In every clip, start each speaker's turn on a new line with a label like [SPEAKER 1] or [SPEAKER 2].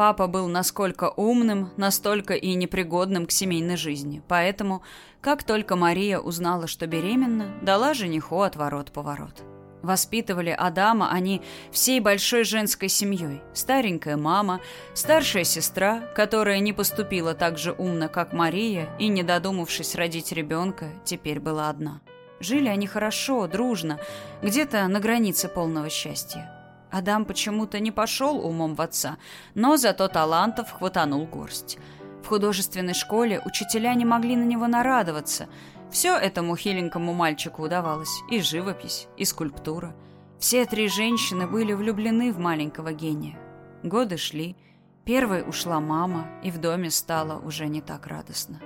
[SPEAKER 1] папа был насколько умным, настолько и непригодным к семейной жизни. Поэтому, как только Мария узнала, что беременна, дала жениху отворот-поворот. Воспитывали Адама они всей большой женской семьей. Старенькая мама, старшая сестра, которая не поступила так же умно, как Мария, и, не додумавшись родить ребенка, теперь была одна. Жили они хорошо, дружно, где-то на границе полного счастья. Адам почему-то не пошел умом в отца, но зато талантов хватанул горсть. В художественной школе учителя не могли на него нарадоваться – все этому хиленькому мальчику удавалось. И живопись, и скульптура. Все три женщины были влюблены в маленького гения. Годы шли. Первой ушла мама, и в доме стало уже не так радостно.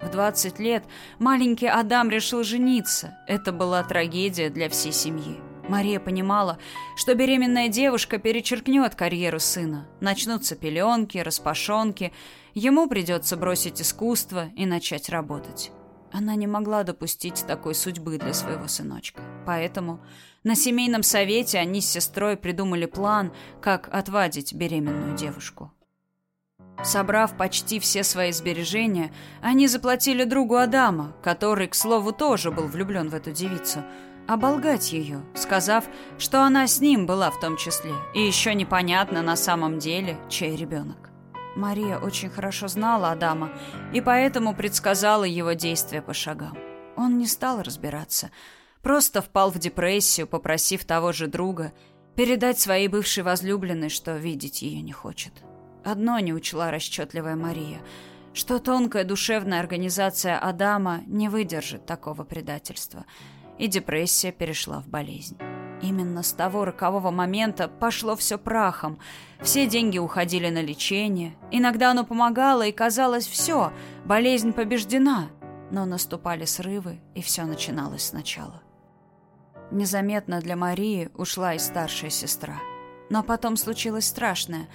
[SPEAKER 1] В 20 лет маленький Адам решил жениться. Это была трагедия для всей семьи. Мария понимала, что беременная девушка перечеркнет карьеру сына. Начнутся пеленки, распашонки. Ему придется бросить искусство и начать работать. Она не могла допустить такой судьбы для своего сыночка. Поэтому на семейном совете они с сестрой придумали план, как отвадить беременную девушку. Собрав почти все свои сбережения, они заплатили другу Адама, который, к слову, тоже был влюблен в эту девицу, оболгать ее, сказав, что она с ним была в том числе, и еще непонятно на самом деле, чей ребенок. Мария очень хорошо знала Адама и поэтому предсказала его действия по шагам. Он не стал разбираться, просто впал в депрессию, попросив того же друга передать своей бывшей возлюбленной, что видеть ее не хочет. Одно не учла расчетливая Мария, что тонкая душевная организация Адама не выдержит такого предательства, и депрессия перешла в болезнь. Именно с того рокового момента пошло все прахом. Все деньги уходили на лечение. Иногда оно помогало, и казалось, все, болезнь побеждена. Но наступали срывы, и все начиналось сначала. Незаметно для Марии ушла и старшая сестра. Но потом случилось страшное.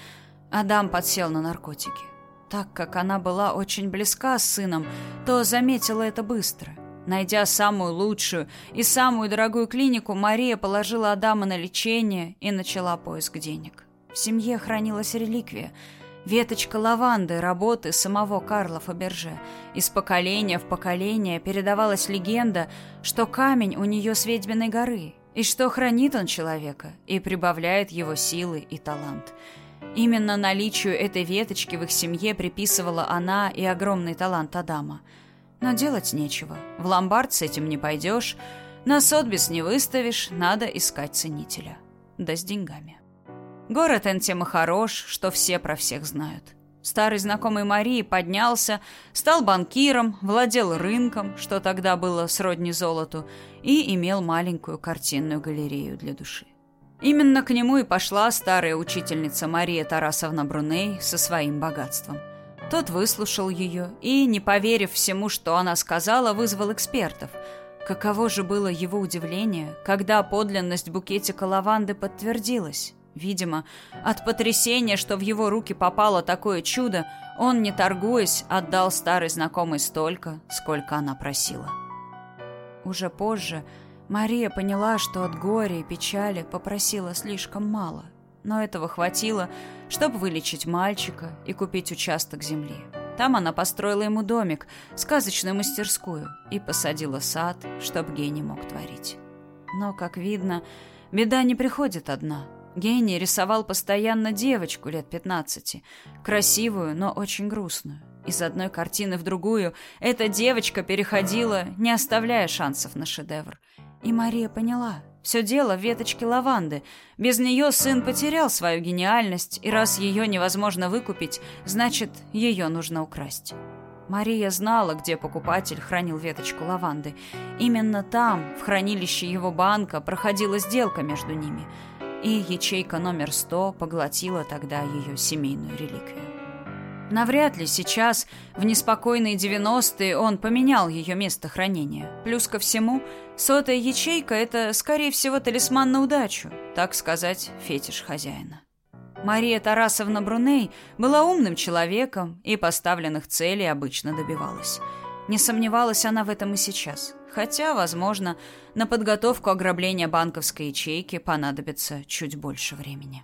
[SPEAKER 1] Адам подсел на наркотики. Так как она была очень близка с сыном, то заметила это быстро – Найдя самую лучшую и самую дорогую клинику, Мария положила Адама на лечение и начала поиск денег. В семье хранилась реликвия – веточка лаванды работы самого Карла Фаберже. Из поколения в поколение передавалась легенда, что камень у нее с ведьминой горы, и что хранит он человека и прибавляет его силы и талант. Именно наличию этой веточки в их семье приписывала она и огромный талант Адама – но делать нечего. В ломбард с этим не пойдешь, на сотбис не выставишь, надо искать ценителя. Да с деньгами. Город он тем и хорош, что все про всех знают. Старый знакомый Марии поднялся, стал банкиром, владел рынком, что тогда было сродни золоту, и имел маленькую картинную галерею для души. Именно к нему и пошла старая учительница Мария Тарасовна Бруней со своим богатством – тот выслушал ее и, не поверив всему, что она сказала, вызвал экспертов. Каково же было его удивление, когда подлинность букетика лаванды подтвердилась. Видимо, от потрясения, что в его руки попало такое чудо, он, не торгуясь, отдал старой знакомой столько, сколько она просила. Уже позже Мария поняла, что от горя и печали попросила слишком мало но этого хватило, чтобы вылечить мальчика и купить участок земли. Там она построила ему домик, сказочную мастерскую, и посадила сад, чтоб гений мог творить. Но, как видно, беда не приходит одна. Гений рисовал постоянно девочку лет 15, красивую, но очень грустную. Из одной картины в другую эта девочка переходила, не оставляя шансов на шедевр. И Мария поняла, все дело в веточке лаванды. Без нее сын потерял свою гениальность, и раз ее невозможно выкупить, значит, ее нужно украсть. Мария знала, где покупатель хранил веточку лаванды. Именно там, в хранилище его банка, проходила сделка между ними. И ячейка номер 100 поглотила тогда ее семейную реликвию. Навряд ли сейчас, в неспокойные 90-е, он поменял ее место хранения. Плюс ко всему, сотая ячейка – это, скорее всего, талисман на удачу, так сказать, фетиш хозяина. Мария Тарасовна Бруней была умным человеком и поставленных целей обычно добивалась. Не сомневалась она в этом и сейчас. Хотя, возможно, на подготовку ограбления банковской ячейки понадобится чуть больше времени.